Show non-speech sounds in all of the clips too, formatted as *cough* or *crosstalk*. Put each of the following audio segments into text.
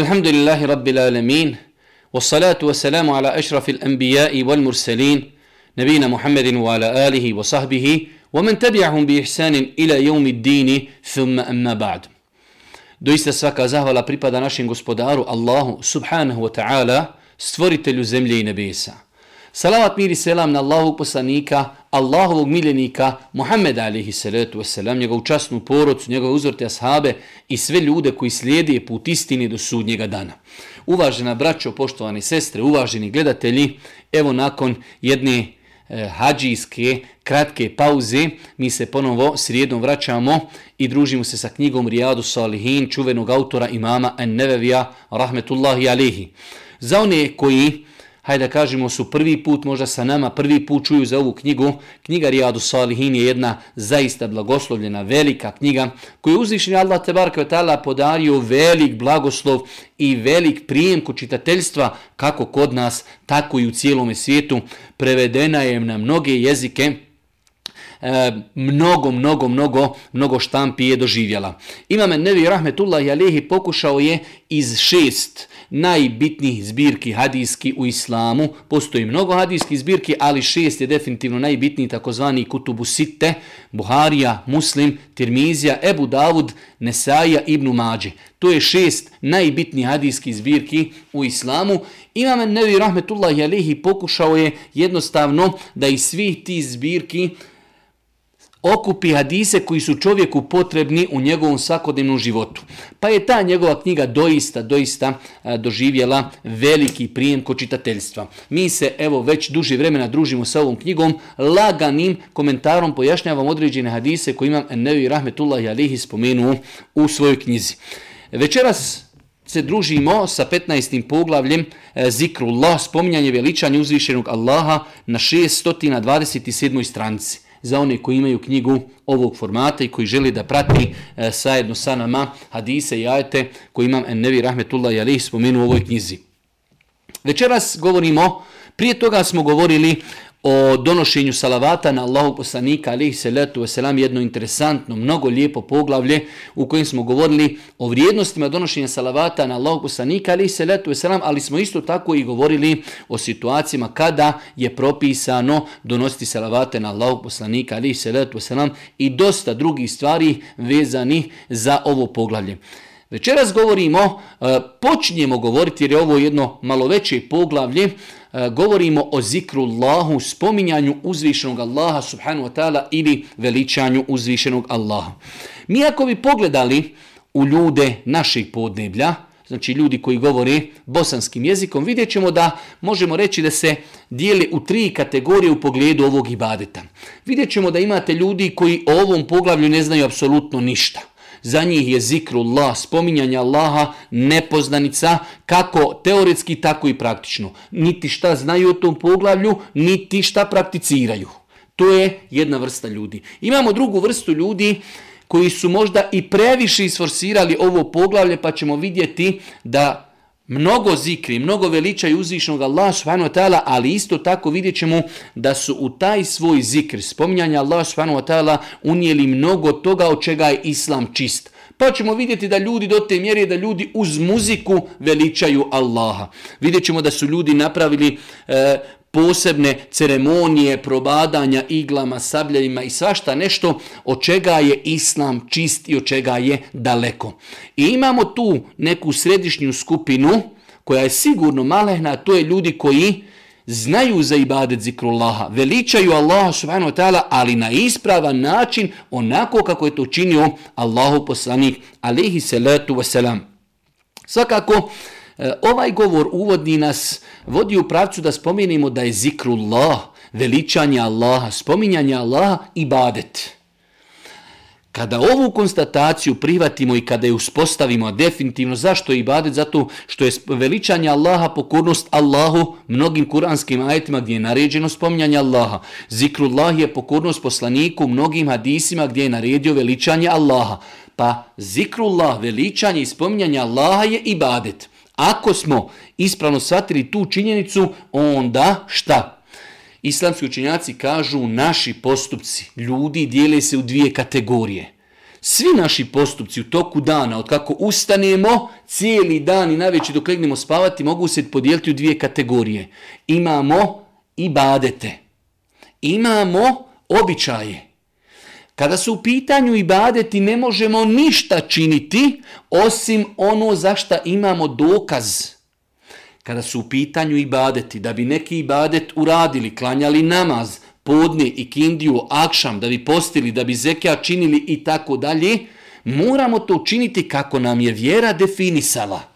الحمد لله رب العالمين والصلاة والسلام على أشرف الأنبياء والمرسلين نبينا محمد وعلى آله وصحبه ومن تبعهم بإحسان إلى يوم الدين ثم أما بعد Doista svaka zahvala pripada našem gospodaru Allahu subhanahu wa ta'ala, stvoritelju zemlje i nebesa. Salavat mir i selam na Allahu poslanika, Allahovog miljenika, Muhammeda alihi salatu wasalam, njegovu časnu porodcu, njegove uzorte ashabe i sve ljude koji slijede put istini do sudnjega dana. Uvažena braćo, poštovani sestre, uvaženi gledatelji, evo nakon jedne e, hađijske kratke pauze, mi se ponovo srijedom vraćamo i družimo se sa knjigom Rijadu Salihin, čuvenog autora imama An-Nevevija, rahmetullahi alihi. Za one koji hajde da kažemo, su prvi put možda sa nama, prvi put čuju za ovu knjigu. Knjiga Rijadu Salihin je jedna zaista blagoslovljena, velika knjiga koju uzvišenje Allah Tebarka Vatala podario velik blagoslov i velik prijem kod čitateljstva kako kod nas, tako i u cijelom svijetu. Prevedena je na mnoge jezike, E, mnogo, mnogo, mnogo, mnogo štampi je doživjela. Imam Nevi Rahmetullah Alehi pokušao je iz šest najbitnijih zbirki hadijski u islamu. Postoji mnogo hadijskih zbirki, ali šest je definitivno najbitniji, takozvani Kutubu Sitte, Buharija, Muslim, Tirmizija, Ebu Davud, Nesaija, Ibnu Mađe. To je šest najbitnijih hadijskih zbirki u islamu. Imam Nevi Rahmetullah Alehi pokušao je jednostavno da iz svih tih zbirki okupi hadise koji su čovjeku potrebni u njegovom svakodnevnom životu. Pa je ta njegova knjiga doista, doista doživjela veliki prijem kod čitateljstva. Mi se evo već duže vremena družimo sa ovom knjigom, laganim komentarom pojašnjavam određene hadise koje imam Nevi Rahmetullahi Alihi spomenuo u svojoj knjizi. Večeras se družimo sa 15. poglavljem e, Zikrullah, spominjanje veličanja uzvišenog Allaha na 627. stranici za one koji imaju knjigu ovog formata i koji želi da prati e, sajedno sa nama hadise i ajete koji imam Ennevi Rahmetullah Jalih spomenu u ovoj knjizi. Večeras govorimo, prije toga smo govorili o donošenju salavata na Allahu poslanika alihi salatu wasalam, jedno interesantno, mnogo lijepo poglavlje u kojem smo govorili o vrijednostima donošenja salavata na Allahu poslanika alihi salatu wasalam, ali smo isto tako i govorili o situacijama kada je propisano donositi salavate na Allahu poslanika alihi salatu wasalam i dosta drugih stvari vezani za ovo poglavlje. Večeras govorimo, e, počinjemo govoriti jer je ovo jedno malo veće poglavlje, E, govorimo o zikru Allahu, spominjanju uzvišenog Allaha subhanahu wa ta'ala ili veličanju uzvišenog Allaha. Mi ako bi pogledali u ljude naših podneblja, znači ljudi koji govore bosanskim jezikom, vidjet ćemo da možemo reći da se dijeli u tri kategorije u pogledu ovog ibadeta. Vidjet ćemo da imate ljudi koji o ovom poglavlju ne znaju apsolutno ništa za njih je zikrullah, spominjanje Allaha, nepoznanica, kako teoretski, tako i praktično. Niti šta znaju o tom poglavlju, niti šta prakticiraju. To je jedna vrsta ljudi. Imamo drugu vrstu ljudi koji su možda i previše isforsirali ovo poglavlje, pa ćemo vidjeti da mnogo zikri, mnogo veličaju uzvišnog Allaha subhanahu wa ta'ala, ali isto tako vidjet ćemo da su u taj svoj zikr, spominjanja Allaha subhanahu wa ta'ala, unijeli mnogo toga od čega je Islam čist. Pa ćemo vidjeti da ljudi do te mjere da ljudi uz muziku veličaju Allaha. Vidjet ćemo da su ljudi napravili e, posebne ceremonije, probadanja iglama, sabljevima i svašta nešto od čega je islam čist i od čega je daleko. I imamo tu neku središnju skupinu koja je sigurno malehna, to je ljudi koji znaju za ibadet zikrullaha, veličaju Allaha subhanahu wa ta'ala, ali na ispravan način, onako kako je to činio Allahu poslanik, alihi salatu wasalam. Svakako, E, ovaj govor uvodni nas vodi u pravcu da spomenimo da je zikrullah, veličanje Allaha, spominjanje Allaha i badet. Kada ovu konstataciju prihvatimo i kada je uspostavimo definitivno, zašto je ibadet? Zato što je veličanje Allaha pokornost Allahu mnogim kuranskim ajetima gdje je naređeno spominjanje Allaha. Zikrullah je pokornost poslaniku mnogim hadisima gdje je naredio veličanje Allaha. Pa zikrullah, veličanje i spominjanje Allaha je ibadet. Ako smo ispravno shvatili tu činjenicu, onda šta? Islamski učenjaci kažu naši postupci, ljudi dijele se u dvije kategorije. Svi naši postupci u toku dana, od kako ustanemo, cijeli dan i najveći dok legnemo spavati, mogu se podijeliti u dvije kategorije. Imamo ibadete. Imamo običaje. Kada su u pitanju ibadeti ne možemo ništa činiti osim ono za šta imamo dokaz. Kada su u pitanju ibadeti, da bi neki ibadet uradili, klanjali namaz, podne i kindiju, akšam, da bi postili, da bi zekija činili i tako dalje, moramo to učiniti kako nam je vjera definisala.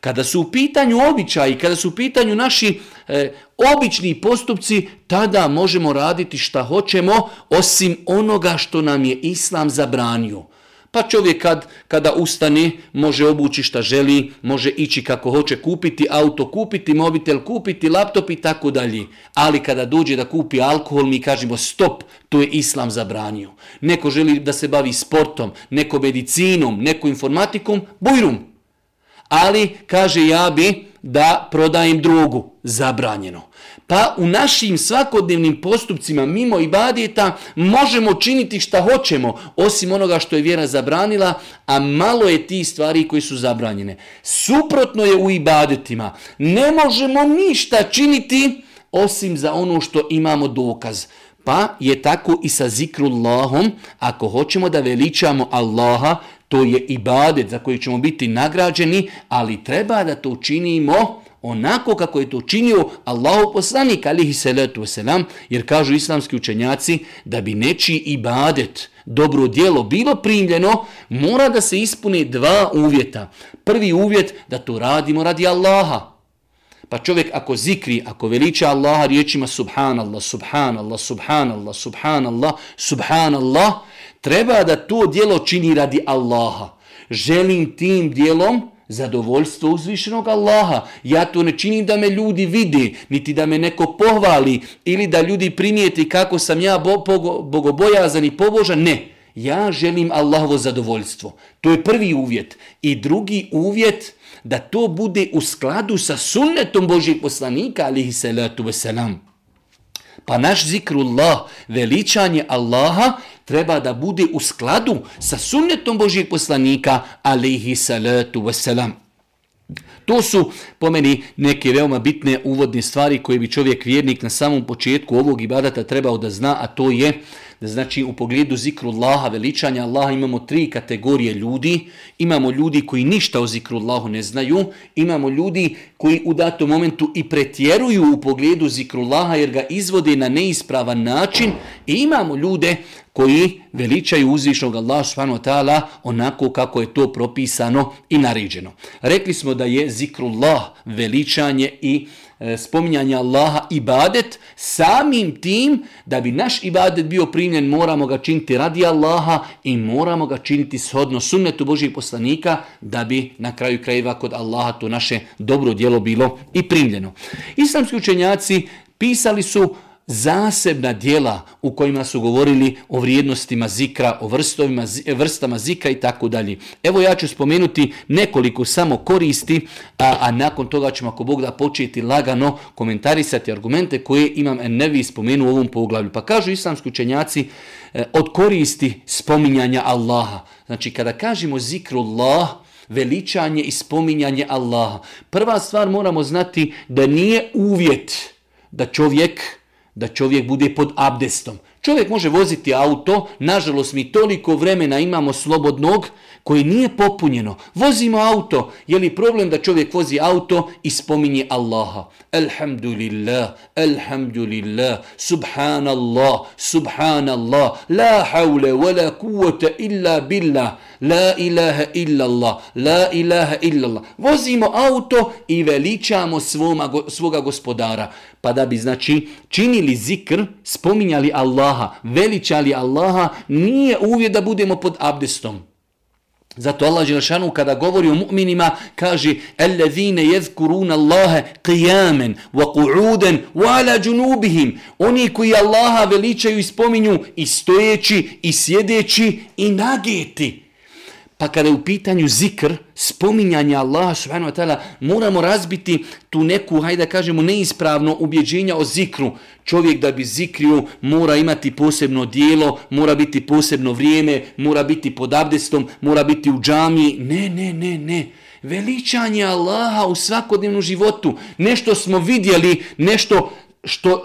Kada su u pitanju običaji, kada su u pitanju naši e, obični postupci, tada možemo raditi šta hoćemo, osim onoga što nam je Islam zabranio. Pa čovjek kad, kada ustane može obući šta želi, može ići kako hoće kupiti, auto kupiti, mobitel kupiti, laptop i tako dalje. Ali kada dođe da kupi alkohol mi kažemo stop, to je islam zabranio. Neko želi da se bavi sportom, neko medicinom, neko informatikom, bujrum. Ali kaže ja bi da prodajem drogu, zabranjeno. Pa u našim svakodnevnim postupcima mimo ibadeta možemo činiti šta hoćemo, osim onoga što je vjera zabranila, a malo je ti stvari koji su zabranjene. Suprotno je u ibadetima. Ne možemo ništa činiti osim za ono što imamo dokaz. Pa je tako i sa zikrullahom, ako hoćemo da veličamo Allaha, to je ibadet za koji ćemo biti nagrađeni, ali treba da to učinimo onako kako je to činio Allahu poslanik alihi salatu wasalam, jer kažu islamski učenjaci da bi nečiji ibadet, dobro dijelo bilo primljeno, mora da se ispune dva uvjeta. Prvi uvjet da to radimo radi Allaha. Pa čovjek ako zikri, ako veliča Allaha riječima subhanallah, subhanallah, subhanallah, subhanallah, subhanallah, treba da to dijelo čini radi Allaha. Želim tim dijelom zadovoljstvo uzvišenog Allaha. Ja to ne činim da me ljudi vidi, niti da me neko pohvali ili da ljudi primijeti kako sam ja bogobojazan i pobožan. Ne, ja želim Allahovo zadovoljstvo. To je prvi uvjet. I drugi uvjet da to bude u skladu sa sunnetom Božih poslanika, alihi salatu wasalam. Pa naš zikrullah, veličanje Allaha, treba da bude u skladu sa sunnetom Božijeg poslanika, alihi salatu wasalam. To su po meni neke veoma bitne uvodne stvari koje bi čovjek vjernik na samom početku ovog ibadata trebao da zna, a to je znači u pogledu zikru Allaha, veličanja Allaha imamo tri kategorije ljudi. Imamo ljudi koji ništa o zikru Allahu ne znaju, imamo ljudi koji u datom momentu i pretjeruju u pogledu zikru Allaha jer ga izvode na neispravan način i imamo ljude koji veličaju uzvišnog Allaha subhanahu wa ta'ala onako kako je to propisano i naređeno. Rekli smo da je zikrullah veličanje i E, spominjanje Allaha ibadet, samim tim da bi naš ibadet bio primljen moramo ga činiti radi Allaha i moramo ga činiti shodno sunnetu Božih poslanika da bi na kraju krajeva kod Allaha to naše dobro djelo bilo i primljeno. Islamski učenjaci pisali su zasebna dijela u kojima su govorili o vrijednostima zikra, o vrstovima, vrstama zikra i tako dalje. Evo ja ću spomenuti nekoliko samo koristi, a, a nakon toga ćemo ako Bog da početi lagano komentarisati argumente koje imam nevi spomenu u ovom poglavlju. Pa kažu islamski učenjaci e, od koristi spominjanja Allaha. Znači kada kažemo zikru Allah, veličanje i spominjanje Allaha. Prva stvar moramo znati da nije uvjet da čovjek da čovjek bude pod abdestom. Čovjek može voziti auto, nažalost mi toliko vremena imamo slobodnog koji nije popunjeno. Vozimo auto, je li problem da čovjek vozi auto i spominje Allaha? Alhamdulillah, alhamdulillah, subhanallah, subhanallah, la hawle wa la kuvvete illa billah, la ilaha illallah, la ilaha illallah. Vozimo auto i veličamo svoma, svoga gospodara. Pa da bi znači činili zikr, spominjali Allaha, veličali Allaha, nije uvijek da budemo pod abdestom. Zato Allah Đelšanu kada govori o mu'minima kaže Ellezine jezkuruna Allahe qiyamen wa qu'uden wa ala džunubihim Oni koji Allaha veličaju i spominju i stojeći i sjedeći i nageti. Pa kada je u pitanju zikr, spominjanje Allaha subhanahu wa ta'ala, moramo razbiti tu neku, hajde da kažemo, neispravno ubjeđenja o zikru. Čovjek da bi zikrio mora imati posebno dijelo, mora biti posebno vrijeme, mora biti pod abdestom, mora biti u džami. Ne, ne, ne, ne. Veličanje Allaha u svakodnevnom životu. Nešto smo vidjeli, nešto što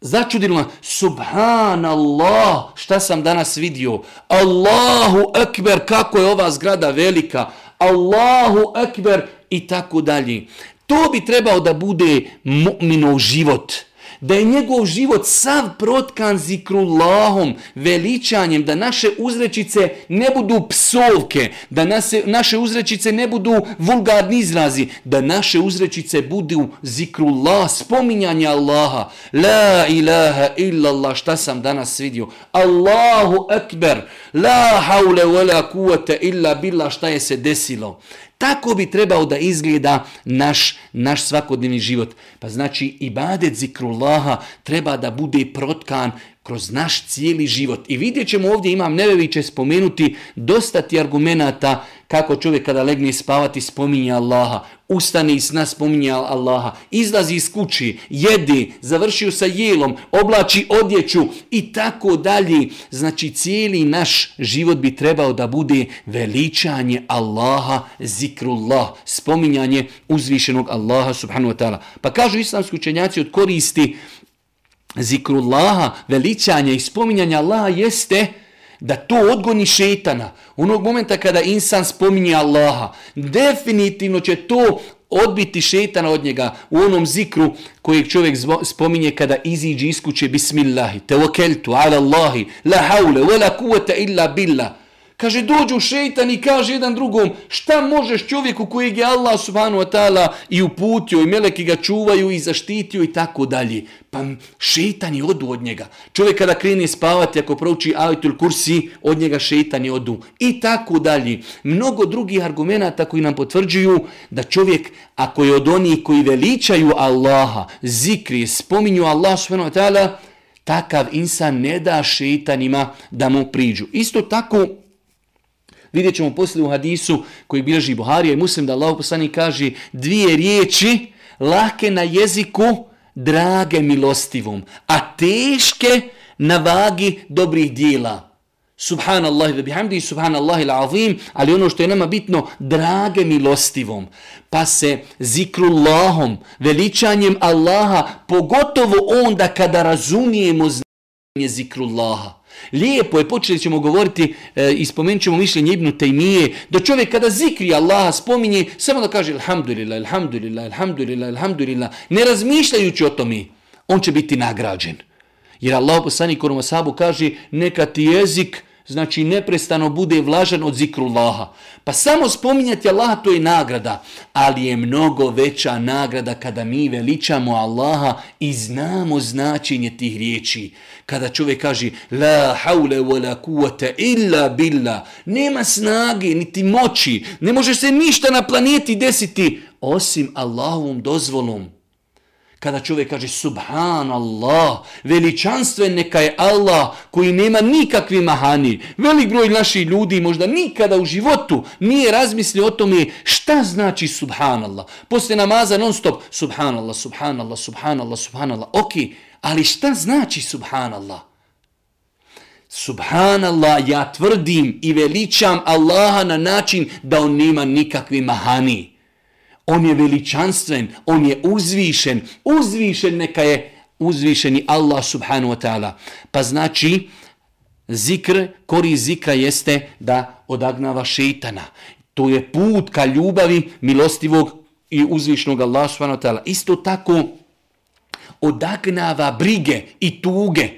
Začudilo subhanallah, šta sam danas vidio? Allahu ekber, kako je ova zgrada velika. Allahu ekber i tako dalje. To bi trebao da bude mu'minov život da je njegov život sav protkan zikrullahom, veličanjem, da naše uzrečice ne budu psovke, da nase, naše uzrečice ne budu vulgarni izrazi, da naše uzrečice budu zikrullah, spominjanje Allaha. La ilaha illallah, šta sam danas vidio? Allahu akbar, la haule wa la kuvata illa billah, šta je se desilo? Tako bi trebao da izgleda naš, naš svakodnevni život. Pa znači ibadet zikrullaha treba da bude protkan kroz naš cijeli život. I vidjet ćemo ovdje, imam neveviće spomenuti dosta ti argumenta kako čovjek kada legne spavati spominje Allaha, ustane iz sna spominje Allaha, izlazi iz kući, jedi, završio sa jelom, oblači odjeću i tako dalje. Znači cijeli naš život bi trebao da bude veličanje Allaha, zikrullah, spominjanje uzvišenog Allaha subhanahu wa ta'ala. Pa kažu islamski učenjaci od koristi zikrullaha, veličanje i spominjanje Allaha jeste da to odgoni šetana. Onog momenta kada insan spominje Allaha, definitivno će to odbiti šetana od njega u onom zikru kojeg čovjek spominje kada iziđe iz kuće Bismillahi, tevokeltu ala Allahi, la haule, wa la kuvata illa billah. Kaže, dođu šeitan i kaže jedan drugom, šta možeš čovjeku kojeg je Allah subhanu wa ta'ala i uputio i meleki ga čuvaju i zaštitio i tako dalje. Pa šeitan je odu od njega. Čovjek kada krene spavati, ako prouči ajitul kursi, od njega šeitan je odu. I tako dalje. Mnogo drugih argumenta koji nam potvrđuju da čovjek, ako je od onih koji veličaju Allaha, zikri, spominju Allah subhanu wa ta'ala, takav insan ne da šeitanima da mu priđu. Isto tako, Vidjet ćemo poslije u hadisu koji bilježi Buharija i muslim da Allah poslani kaže dvije riječi lake na jeziku, drage milostivom, a teške na vagi dobrih dijela. Subhanallah ve bihamdi, subhanallah il azim, ali ono što je nama bitno, drage milostivom. Pa se zikrullahom, veličanjem Allaha, pogotovo onda kada razumijemo znanje zikrullaha. Lijepo je, počeli ćemo govoriti e, i spomenut ćemo mišljenje Ibnu Tejmije, da čovjek kada zikri Allaha spominje, samo da kaže Alhamdulillah, Alhamdulillah, Alhamdulillah, Alhamdulillah, ne razmišljajući o tome, on će biti nagrađen. Jer Allah poslani korom kaže, neka ti jezik znači neprestano bude vlažan od zikrullaha. Pa samo spominjati Allaha to je nagrada, ali je mnogo veća nagrada kada mi veličamo Allaha i znamo značenje tih riječi. Kada čovjek kaže la haule wa la kuvata illa billah, nema snage niti moći, ne može se ništa na planeti desiti osim Allahovom dozvolom. Kada čovjek kaže subhanallah, veličanstven neka je Allah koji nema nikakvi mahani. Velik broj naših ljudi možda nikada u životu nije razmislio o tome šta znači subhanallah. Posle namaza non stop subhanallah, subhanallah, subhanallah, subhanallah. Ok, ali šta znači subhanallah? Subhanallah, ja tvrdim i veličam Allaha na način da on nema nikakvi mahani. On je veličanstven, on je uzvišen. Uzvišen neka je uzvišeni Allah subhanahu wa ta'ala. Pa znači, zikr, kori zikra jeste da odagnava šeitana. To je put ka ljubavi milostivog i uzvišnog Allah subhanahu wa ta'ala. Isto tako odagnava brige i tuge.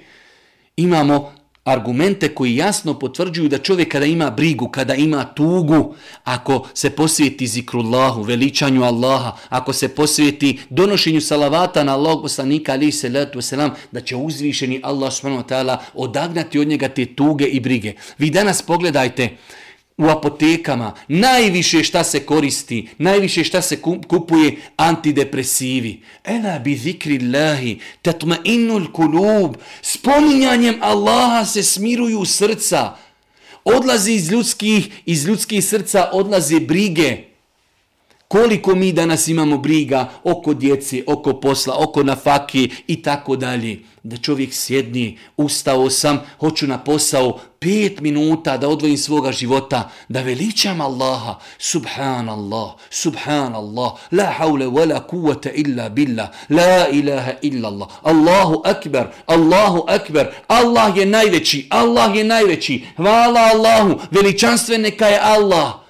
Imamo argumente koji jasno potvrđuju da čovjek kada ima brigu, kada ima tugu, ako se posvijeti zikrullahu, veličanju Allaha, ako se posvijeti donošenju salavata na Allah poslanika alaihi salatu wasalam, da će uzvišeni Allah subhanahu wa ta'ala odagnati od njega te tuge i brige. Vi danas pogledajte, u apotekama, najviše šta se koristi, najviše šta se kupuje antidepresivi. Ela bi zikri Allahi, tatma innul kulub, spominjanjem Allaha se smiruju srca. Odlazi iz ljudskih, iz ljudskih srca odlaze brige. Koliko mi danas imamo briga oko djeci, oko posla, oko nafaki i tako dalje. Da čovjek sjedni, ustao sam, hoću na posao, pet minuta da odvojim svoga života, da veličam Allaha. Subhanallah, subhanallah, la haule wa la kuvata illa billah, la ilaha illa Allah. Allahu akbar, Allahu akbar, Allah je najveći, Allah je najveći. Hvala Allahu, veličanstven neka je Allah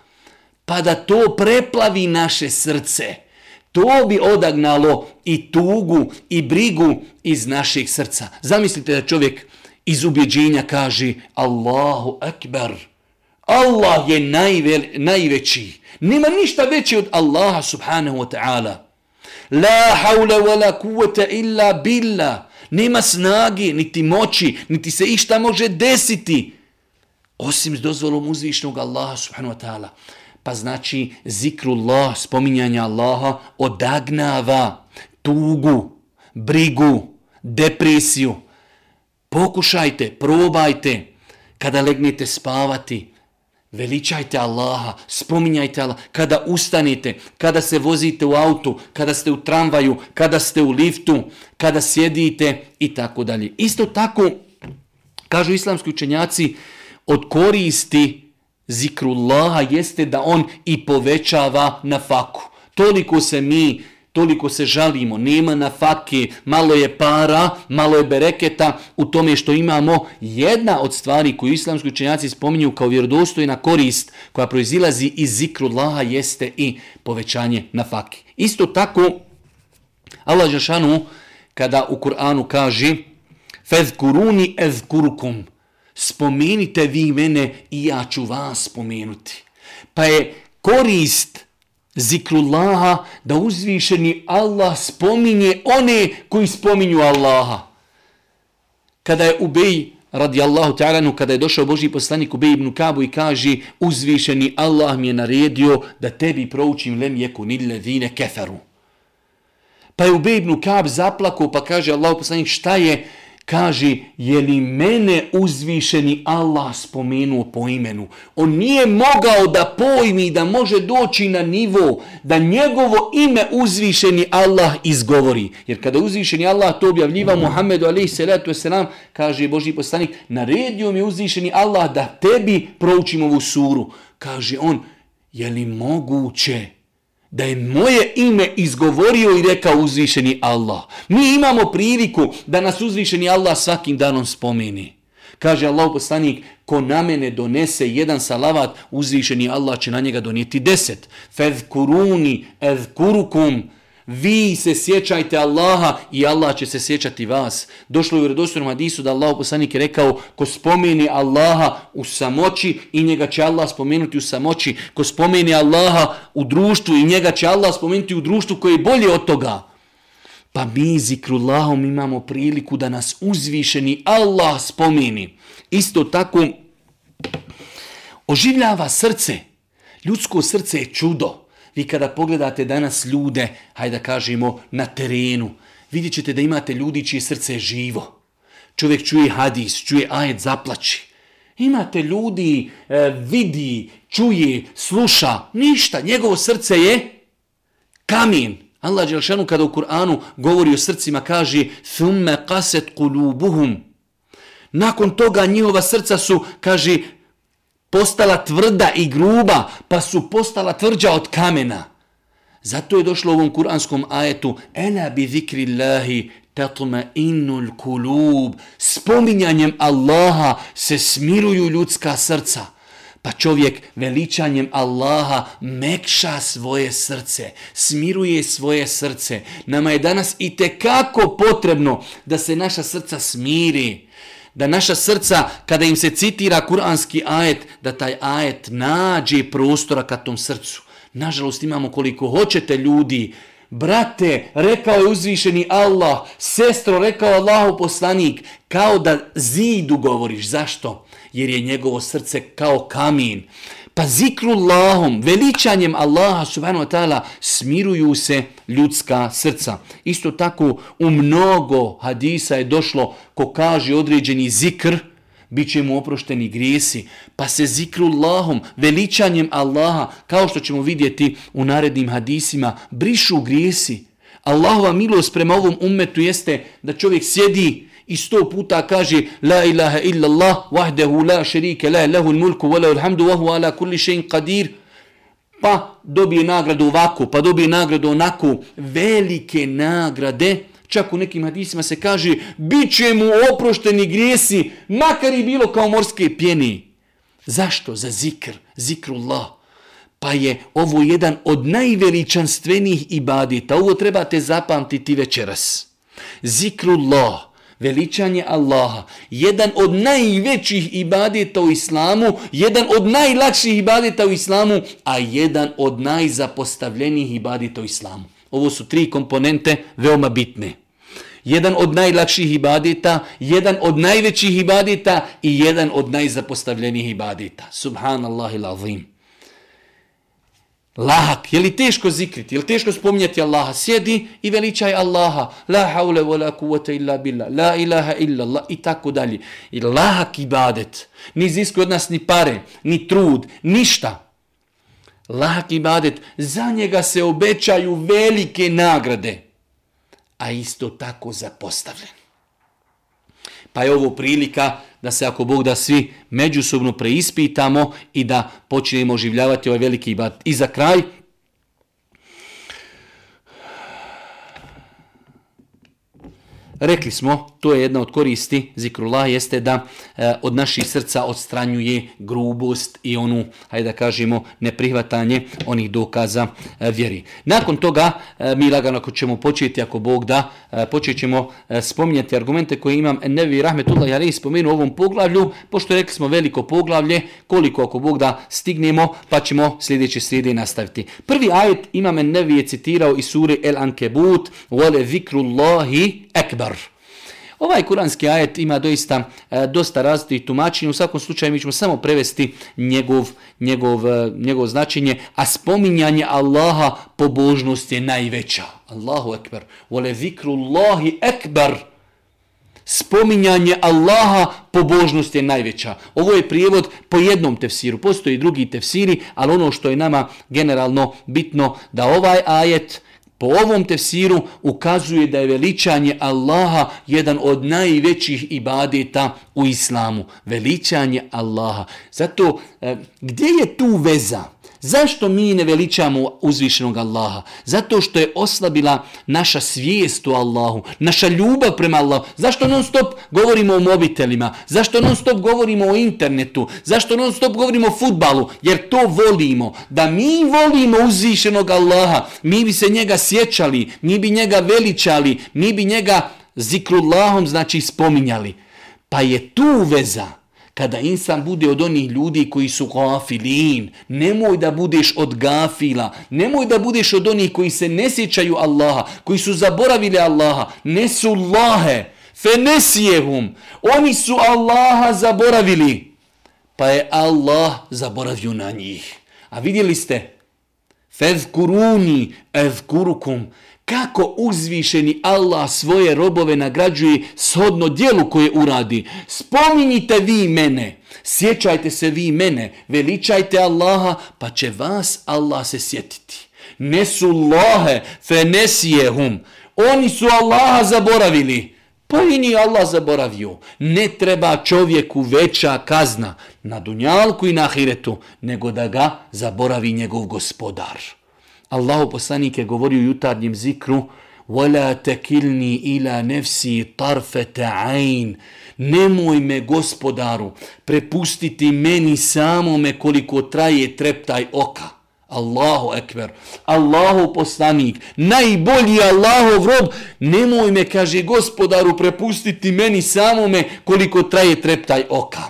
pa da to preplavi naše srce. To bi odagnalo i tugu i brigu iz naših srca. Zamislite da čovjek iz ubjeđenja kaže Allahu akbar. Allah je najve, najveći. Nema ništa veće od Allaha subhanahu wa ta'ala. La haula wa la kuvata illa billah. Nema snage, niti moći, niti se išta može desiti. Osim s dozvolom uzvišnog Allaha subhanahu wa ta'ala pa znači zikrullah, spominjanje Allaha, odagnava tugu, brigu, depresiju. Pokušajte, probajte, kada legnete spavati, veličajte Allaha, spominjajte Allaha, kada ustanete, kada se vozite u autu, kada ste u tramvaju, kada ste u liftu, kada sjedite i tako dalje. Isto tako, kažu islamski učenjaci, od koristi zikrullaha jeste da on i povećava na faku. Toliko se mi, toliko se žalimo, nema na fake, malo je para, malo je bereketa u tome što imamo. Jedna od stvari koju islamski učenjaci spominju kao vjerodostojna korist koja proizilazi iz zikrullaha jeste i povećanje na fake. Isto tako, Allah Žešanu kada u Kur'anu kaže Fezkuruni ezkurukum spomenite vi mene i ja ću vas spomenuti. Pa je korist zikrullaha da uzvišeni Allah spominje one koji spominju Allaha. Kada je Ubej radi Allahu ta'ala, kada je došao Boži poslanik Ubej ibn Kabu i kaže uzvišeni Allah mi je naredio da tebi proučim lem jeku nille vine keferu. Pa je Ubej ibn Kab zaplakao pa kaže Allahu poslanik šta je kaže, je li mene uzvišeni Allah spomenuo po imenu? On nije mogao da pojmi da može doći na nivo da njegovo ime uzvišeni Allah izgovori. Jer kada uzvišeni Allah to objavljiva Muhammedu alaih salatu wasalam, kaže Boži poslanik, naredio mi uzvišeni Allah da tebi proučim ovu suru. Kaže on, je li moguće da je moje ime izgovorio i rekao uzvišeni Allah. Mi imamo priliku da nas uzvišeni Allah svakim danom spomeni. Kaže Allah poslanik, ko na mene donese jedan salavat, uzvišeni Allah će na njega donijeti deset. Fez kuruni, ez kurukum, Vi se sjećajte Allaha i Allah će se sjećati vas. Došlo je u redostornom hadisu da Allah poslanik je rekao ko spomeni Allaha u samoći i njega će Allah spomenuti u samoći. Ko spomeni Allaha u društvu i njega će Allah spomenuti u društvu koje je bolje od toga. Pa mi zikrullahom imamo priliku da nas uzvišeni Allah spomeni. Isto tako oživljava srce. Ljudsko srce je čudo. Vi kada pogledate danas ljude, hajde da kažemo, na terenu, vidjet ćete da imate ljudi čije srce je živo. Čovjek čuje hadis, čuje ajet, zaplači. Imate ljudi, e, vidi, čuje, sluša, ništa. Njegovo srce je kamin. Allah Đelšanu kada u Kur'anu govori o srcima kaže ثُمَّ qaset قُلُوبُهُمْ Nakon toga njihova srca su, kaže, postala tvrda i gruba, pa su postala tvrđa od kamena. Zato je došlo u ovom kuranskom ajetu Ela bi zikri Allahi tatma innul kulub. Spominjanjem Allaha se smiruju ljudska srca. Pa čovjek veličanjem Allaha mekša svoje srce, smiruje svoje srce. Nama je danas i kako potrebno da se naša srca smiri da naša srca, kada im se citira kuranski ajet, da taj ajet nađe prostora ka tom srcu. Nažalost, imamo koliko hoćete ljudi. Brate, rekao je uzvišeni Allah, sestro, rekao Allahu poslanik, kao da zidu govoriš. Zašto? Jer je njegovo srce kao kamin. Pa zikrullahom, veličanjem Allaha subhanahu wa ta'ala smiruju se ljudska srca. Isto tako u mnogo hadisa je došlo ko kaže određeni zikr, bit će mu oprošteni grijesi, pa se zikrullahom, veličanjem Allaha, kao što ćemo vidjeti u narednim hadisima, brišu grijesi. Allahova milost prema ovom ummetu jeste da čovjek sjedi i sto puta kaže La ilaha illa Allah, wahdehu la šerike la, lahu mulku, wa lahu alhamdu, wa huwa ala kulli še'in qadir. Pa dobije nagradu ovako, pa dobije nagradu onako, velike nagrade, Čak u nekim hadisima se kaže, bit će mu oprošteni grijesi, makar i bilo kao morske pjeni. Zašto? Za zikr, zikrullah. Pa je ovo jedan od najveličanstvenih ibadita. Ovo trebate zapamtiti večeras. Zikrullah, veličanje Allaha, jedan od najvećih ibadeta u islamu, jedan od najlakših ibadeta u islamu, a jedan od najzapostavljenih ibadeta u islamu. Ovo su tri komponente veoma bitne jedan od najlakših ibadeta, jedan od najvećih ibadeta i jedan od najzapostavljenih ibadeta. Subhanallah il azim. Lahak, je li teško zikriti, je li teško spominjati Allaha? Sjedi i veličaj Allaha. La haule wa la kuvata illa billah, la ilaha illa Allah i tako dalje. I lahak ibadet, ni zisku od nas ni pare, ni trud, ništa. Lahak ibadet, za njega se obećaju velike nagrade a isto tako zapostavljen. Pa je ovo prilika da se ako Bog da svi međusobno preispitamo i da počnemo oživljavati ovaj veliki ibad. I za kraj, Rekli smo, to je jedna od koristi zikrullah, jeste da e, od naših srca odstranjuje grubost i onu, hajde da kažemo, neprihvatanje onih dokaza e, vjeri. Nakon toga, e, mi lagano ako ćemo početi, ako Bog da, e, počet ćemo e, spominjati argumente koje imam Nevi Rahmetullah Jari spomenu u ovom poglavlju, pošto rekli smo veliko poglavlje, koliko ako Bog da stignemo, pa ćemo sljedeće srijede nastaviti. Prvi ajet imam Nevi je citirao iz suri El Ankebut, vole zikrullahi ekbar. Ovaj kuranski ajet ima doista e, dosta različitih tumačenja. U svakom slučaju mi ćemo samo prevesti njegov, njegov, e, njegov značenje. A spominjanje Allaha pobožnost je najveća. Allahu ekber. Vole zikrullahi ekber. Spominjanje Allaha pobožnost je najveća. Ovo je prijevod po jednom tefsiru. Postoji drugi tefsiri, ali ono što je nama generalno bitno da ovaj ajet po ovom tefsiru ukazuje da je veličanje Allaha jedan od najvećih ibadeta u islamu. Veličanje Allaha. Zato, eh, gdje je tu veza? Zašto mi ne veličamo uzvišenog Allaha? Zato što je oslabila naša svijest u Allahu, naša ljubav prema Allahu. Zašto non stop govorimo o mobitelima? Zašto non stop govorimo o internetu? Zašto non stop govorimo o futbalu? Jer to volimo. Da mi volimo uzvišenog Allaha, mi bi se njega sjećali, mi bi njega veličali, mi bi njega zikrullahom znači spominjali. Pa je tu veza kada insan bude od onih ljudi koji su gafilin, nemoj da budeš od gafila, nemoj da budeš od onih koji se ne sjećaju Allaha, koji su zaboravili Allaha, ne su Allahe, fenesijehum, oni su Allaha zaboravili, pa je Allah zaboravio na njih. A vidjeli ste, fezkuruni, ezkurukum, kako uzvišeni Allah svoje robove nagrađuje shodno dijelu koje uradi. Spominjite vi mene, sjećajte se vi mene, veličajte Allaha, pa će vas Allah se sjetiti. Nesu Allahe, fenesijehum. Oni su Allaha zaboravili. Pa i ni Allah zaboravio. Ne treba čovjeku veća kazna na dunjalku i na ahiretu, nego da ga zaboravi njegov gospodar. Allahu poslanik je govorio u jutarnjem zikru وَلَا تَكِلْنِي إِلَا نَفْسِي طَرْفَةَ عَيْنِ Nemoj me, gospodaru, prepustiti meni samome koliko traje treptaj oka. Allahu ekber, Allahu poslanik, najbolji Allahov rob, nemoj me, kaže gospodaru, prepustiti meni samome koliko traje treptaj oka.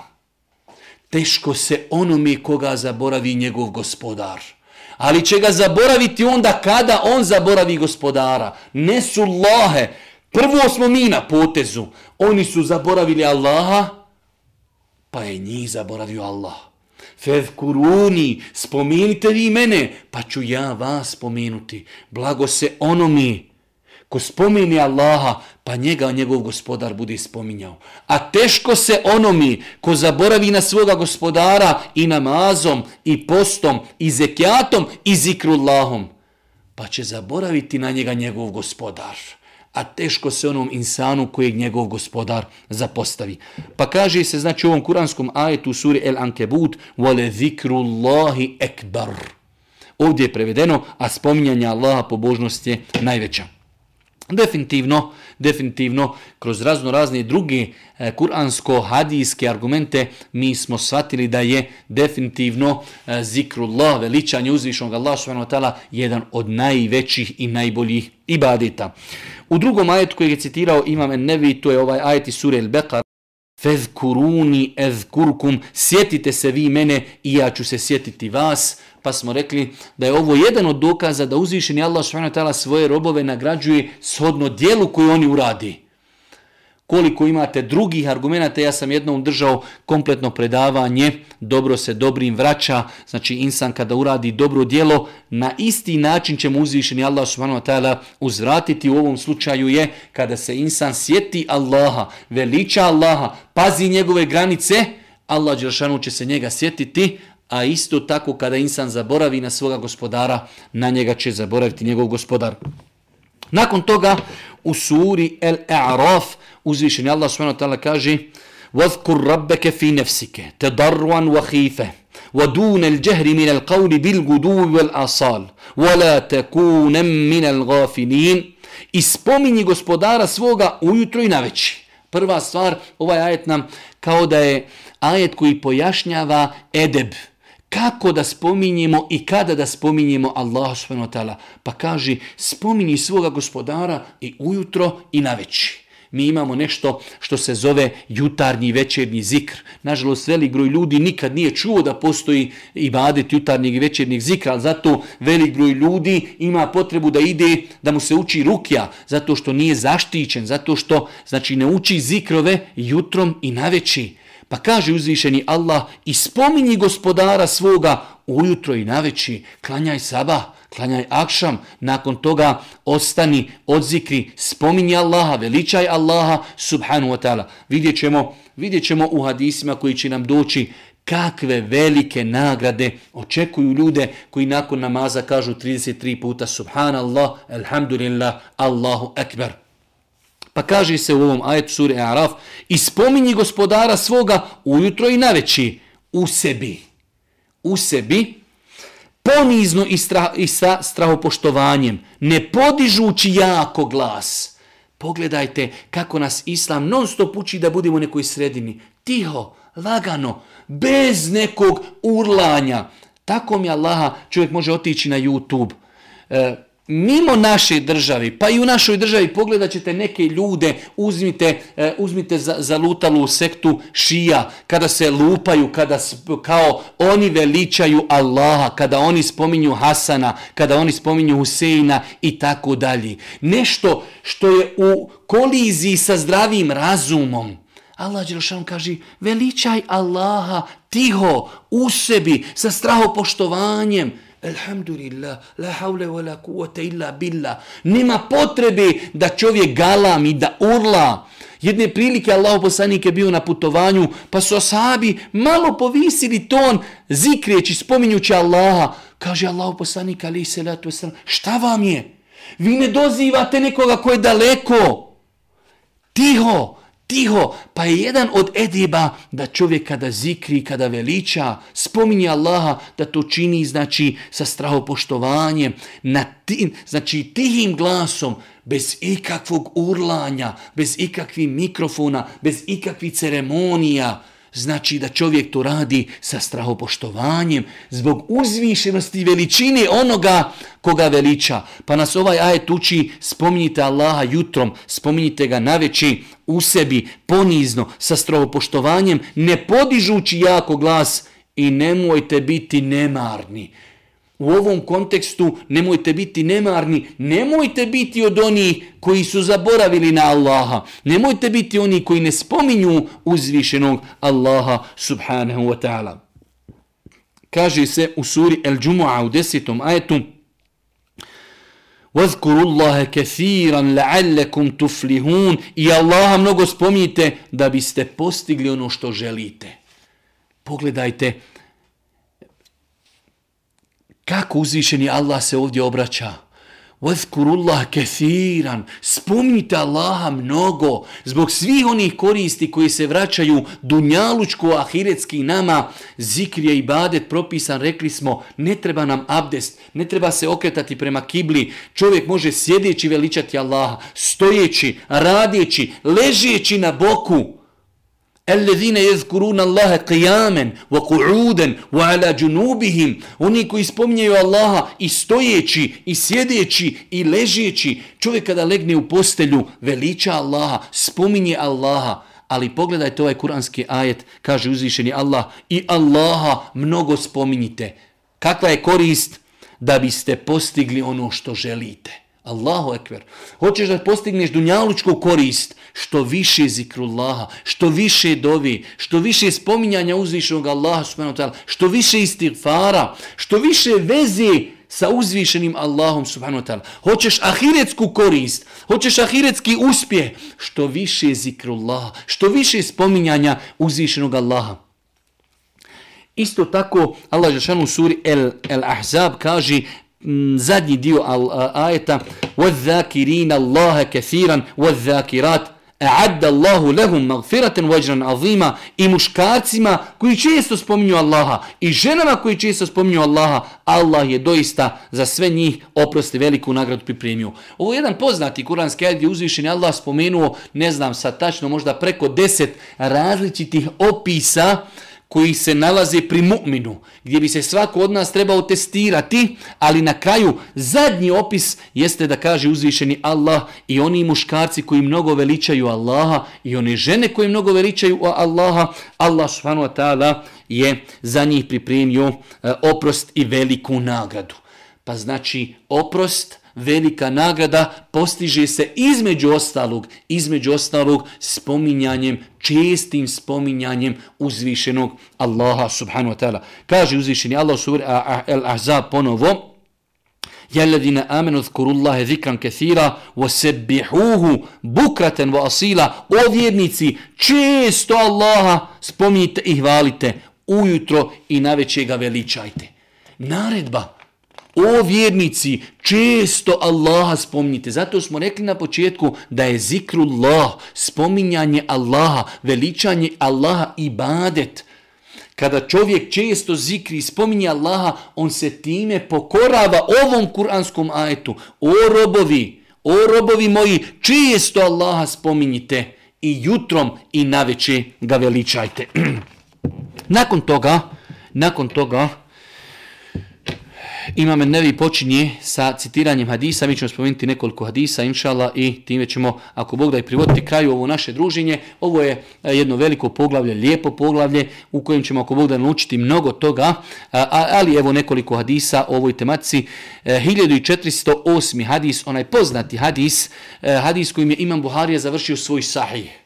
Teško se onome koga zaboravi njegov gospodar ali će ga zaboraviti onda kada on zaboravi gospodara. Ne su Allahe. Prvo smo mi na potezu. Oni su zaboravili Allaha, pa je njih zaboravio Allah. Fez kuruni, spomenite vi mene, pa ću ja vas spomenuti. Blago se ono mi ko spomini Allaha, pa njega njegov gospodar bude spominjao. A teško se onomi ko zaboravi na svoga gospodara i namazom, i postom, i zekijatom, i zikrullahom, pa će zaboraviti na njega njegov gospodar a teško se onom insanu kojeg njegov gospodar zapostavi. Pa kaže se, znači u ovom kuranskom ajetu u suri El Ankebut, vole zikrullahi ekbar. Ovdje je prevedeno, a spominjanje Allaha pobožnost je najveća. Definitivno, definitivno, kroz razno razne druge e, kuransko-hadijske argumente mi smo shvatili da je definitivno e, zikrullah, veličanje uzvišnog Allah s.w.t. jedan od najvećih i najboljih ibadeta. U drugom ajetu koji je citirao Imam Ennevi, to je ovaj ajet iz sure El-Bekar, Fezkuruni ezkurkum, sjetite se vi mene i ja ću se sjetiti vas. Pa smo rekli da je ovo jedan od dokaza da uzvišeni Allah svoje robove nagrađuje shodno dijelu koju oni uradi. Koliko imate drugih argumenta, ja sam jednom držao kompletno predavanje, dobro se dobrim vraća, znači insan kada uradi dobro djelo, na isti način će mu uzvišeni Allah subhanahu wa ta'ala uzvratiti, u ovom slučaju je kada se insan sjeti Allaha, veliča Allaha, pazi njegove granice, Allah Đeršanu će se njega sjetiti, a isto tako kada insan zaboravi na svoga gospodara, na njega će zaboraviti njegov gospodar. Nakon toga u suri El-A'raf uzvišeni Allah subhanahu wa ta'ala kaže وَذْكُرْ رَبَّكَ فِي نَفْسِكَ تَضَرْوًا وَخِيفَ وَدُونَ الْجَهْرِ مِنَ الْقَوْلِ بِالْغُدُوِ وَالْأَصَالِ وَلَا تَكُونَ مِنَ الْغَافِلِينَ I spominji gospodara svoga ujutro i naveći. Prva stvar, ovaj ajet nam kao da je ajet koji pojašnjava edeb, kako da spominjemo i kada da spominjemo Allah subhanahu wa ta'ala. Pa kaže, spominji svoga gospodara i ujutro i naveći. Mi imamo nešto što se zove jutarnji večernji zikr. Nažalost, velik broj ljudi nikad nije čuo da postoji ibadet jutarnjeg i večernjeg zikra, ali zato velik broj ljudi ima potrebu da ide, da mu se uči rukja, zato što nije zaštićen, zato što znači ne uči zikrove jutrom i naveći. Pa kaže uzvišeni Allah i spominji gospodara svoga ujutro i naveći, klanjaj sabah, klanjaj akšam, nakon toga ostani, odzikri, spominji Allaha, veličaj Allaha, subhanu wa ta'ala. Vidjet ćemo, vidjet ćemo u hadisima koji će nam doći kakve velike nagrade očekuju ljude koji nakon namaza kažu 33 puta subhanallah, alhamdulillah, Allahu akbar. Pa kaže se u ovom ajetu sure Araf, i gospodara svoga ujutro i naveći u sebi. U sebi, ponizno i, strah, i sa strahopoštovanjem, ne podižući jako glas. Pogledajte kako nas Islam non stop uči da budemo u nekoj sredini. Tiho, lagano, bez nekog urlanja. Tako mi Allaha čovjek može otići na YouTube. E, mimo naše državi, pa i u našoj državi pogledat ćete neke ljude, uzmite, e, uzmite za, za lutalu sektu šija, kada se lupaju, kada kao oni veličaju Allaha, kada oni spominju Hasana, kada oni spominju Huseina i tako dalje. Nešto što je u koliziji sa zdravim razumom. Allah Đelšan kaže, veličaj Allaha tiho, u sebi, sa strahopoštovanjem, Alhamdulillah, la haule wa la kuvvete illa billah. Nema potrebe da čovjek galam i da urla. Jedne prilike Allah poslanik je bio na putovanju, pa su ashabi malo povisili ton zikrijeći, spominjući Allaha. Kaže Allah poslanik, ali se letu šta vam je? Vi ne dozivate nekoga ko je daleko. Tiho, tiho, pa je jedan od ediba da čovjek kada zikri, kada veliča, spominje Allaha, da to čini znači sa strahopoštovanjem, na ti, znači tihim glasom, bez ikakvog urlanja, bez ikakvih mikrofona, bez ikakvih ceremonija, znači da čovjek to radi sa strahopoštovanjem zbog uzvišenosti i veličine onoga koga veliča. Pa nas ovaj ajet uči, spominjite Allaha jutrom, spominjite ga naveći u sebi, ponizno, sa strahopoštovanjem, ne podižući jako glas i nemojte biti nemarni u ovom kontekstu nemojte biti nemarni, nemojte biti od onih koji su zaboravili na Allaha, nemojte biti oni koji ne spominju uzvišenog Allaha subhanahu wa ta'ala. Kaže se u suri El Džumu'a u desetom ajetu وَذْكُرُ اللَّهَ كَثِيرًا لَعَلَّكُمْ تُفْلِهُونَ I Allaha mnogo spominjite da biste postigli ono što želite. Pogledajte kako uzvišeni Allah se ovdje obraća. Vazkurullah kethiran. Spomnite Allaha mnogo zbog svih onih koristi koji se vraćaju dunjalučko ahiretski nama. Zikr je ibadet propisan, rekli smo, ne treba nam abdest, ne treba se okretati prema kibli. Čovjek može sjedeći veličati Allaha, stojeći, radjeći, ležeći na boku. Allazina yazkuruna Allaha qiyaman wa qu'udan wa ala junubihim. Oni koji spominjaju Allaha i stojeći i sjedeći i ležeći. Čovjek kada legne u postelju veliča Allaha spominje Allaha. Ali pogledajte ovaj kuranski ajet kaže uzvišeni Allah i Allaha mnogo spominjite. Kakva je korist? Da biste postigli ono što želite. Allahu ekber. Hoćeš da postigneš dunjalučku korist, što više zikrullaha, što više dovi, što više spominjanja uzvišenog Allaha subhanahu wa ta'ala, što više istighfara, što više veze sa uzvišenim Allahom subhanahu wa ta'ala. Hoćeš ahiretsku korist, hoćeš ahiretski uspjeh, što više zikrullaha, što više spominjanja uzvišenog Allaha. Isto tako Allah Žešanu u suri El, El Ahzab kaže zadnji dio ajeta وَذَّاكِرِينَ اللَّهَ كَثِيرًا وَذَّاكِرَاتِ أَعَدَّ اللَّهُ لَهُمْ مَغْفِرَةً وَجْرًا عَظِيمًا i muškarcima koji često spominju Allaha i ženama koji često spominju Allaha Allah je doista za sve njih oprosti veliku nagradu pripremio. Ovo je jedan poznati kuranski ajet gdje uzvišen Allah spomenuo, ne znam sad tačno, možda preko deset različitih opisa koji se nalaze pri mu'minu, gdje bi se svako od nas trebao testirati, ali na kraju zadnji opis jeste da kaže uzvišeni Allah i oni muškarci koji mnogo veličaju Allaha i one žene koji mnogo veličaju Allaha, Allah subhanahu wa ta'ala je za njih pripremio e, oprost i veliku nagradu. Pa znači oprost, velika nagrada postiže se između ostalog, između ostalog spominjanjem, čestim spominjanjem uzvišenog Allaha subhanahu wa ta'ala. Kaže uzvišeni Allah suri Al-Ahzab ponovo, Ja ladina amenu zkurullahe zikran kethira wa sebbihuhu bukraten wa asila. O vjernici, često Allaha spominjite i hvalite ujutro i naveće ga veličajte. Naredba. O vjernici, često Allaha spominjite. Zato smo rekli na početku da je zikrullah, spominjanje Allaha, veličanje Allaha i ibadet. Kada čovjek često zikri i spominje Allaha, on se time pokorava ovom kuranskom ajetu. O robovi, o robovi moji, često Allaha spominjite i jutrom i naveče ga veličajte. *clears throat* nakon toga, nakon toga, Imam Nevi počinje sa citiranjem hadisa, mi ćemo spomenuti nekoliko hadisa, inšala, i time ćemo, ako Bog da je privoditi kraju ovo naše druženje, ovo je e, jedno veliko poglavlje, lijepo poglavlje, u kojem ćemo, ako Bog da naučiti mnogo toga, ali evo nekoliko hadisa o ovoj tematici. E, 1408. Hadis, onaj poznati hadis, e, hadis kojim je Imam Buharija završio svoj sahih.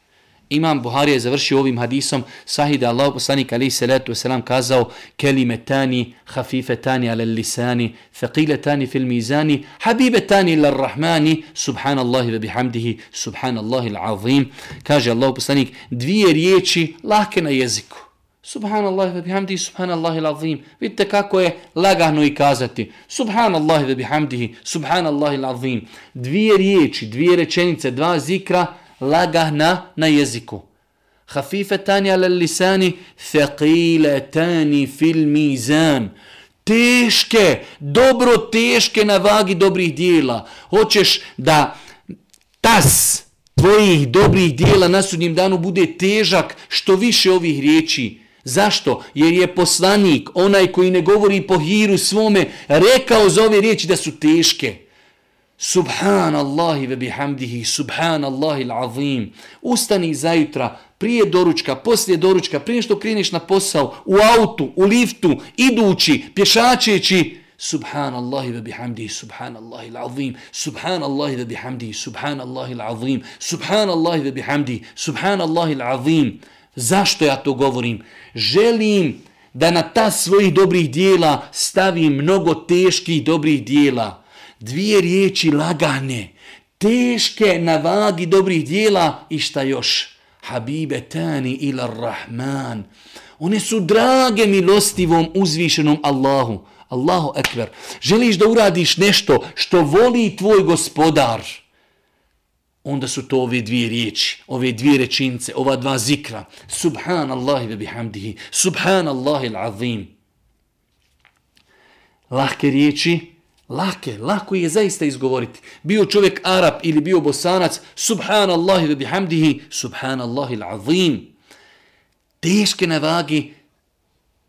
Imam Buhari je završio ovim hadisom sahida Allahu Allah poslanik se salatu wasalam kazao kelimetani hafifetani ala lisani thaqiletani fil mizani habibetani ila rahmani subhanallahi ve bihamdihi subhanallahi l'azim kaže Allah poslanik dvije riječi lahke na jeziku subhanallahi ve bihamdihi subhanallahi l'azim vidite kako je lagano i kazati subhanallahi ve bihamdihi subhanallahi l'azim dvije riječi, dvije rečenice, dva zikra lagahna na jeziku. Hafifetani ala lisani, feqiletani fil mizan. Teške, dobro teške na vagi dobrih dijela. Hoćeš da tas tvojih dobrih dijela na sudnjem danu bude težak što više ovih riječi. Zašto? Jer je poslanik, onaj koji ne govori po hiru svome, rekao za ove riječi da su teške. Subhanallahi ve bihamdihi, subhanallahi l'azim. Ustani zajutra, prije doručka, poslije doručka, prije što kreneš na posao, u autu, u liftu, idući, pješačeći. Subhanallahi ve bihamdihi, subhanallahi l'azim, subhanallahi ve bihamdihi, subhanallahi l'azim, subhanallahi ve bihamdihi, subhanallahi l'azim. Zašto ja to govorim? Želim da na ta svojih dobrih dijela stavim mnogo teških dobrih dijela dvije riječi lagane, teške na vagi dobrih dijela i šta još? Habibe tani ila rahman. One su drage milostivom uzvišenom Allahu. Allahu ekber. Želiš da uradiš nešto što voli tvoj gospodar. Onda su to ove dvije riječi, ove dvije rečince, ova dva zikra. Subhanallahi ve bihamdihi. Subhanallahi l'azim. Lahke riječi, Lake, lako je zaista izgovoriti. Bio čovjek Arab ili bio Bosanac, subhanallahi ve bihamdihi, subhanallahi l'azim. Teške na vagi,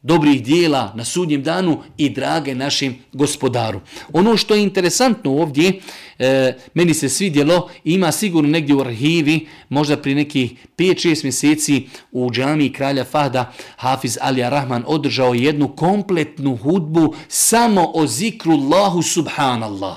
dobrih dijela na sudnjem danu i drage našim gospodaru. Ono što je interesantno ovdje, e, meni se svidjelo, ima sigurno negdje u arhivi, možda pri nekih 5-6 mjeseci u džami kralja Fahda, Hafiz Alija Rahman održao jednu kompletnu hudbu samo o zikru Allahu subhanallah.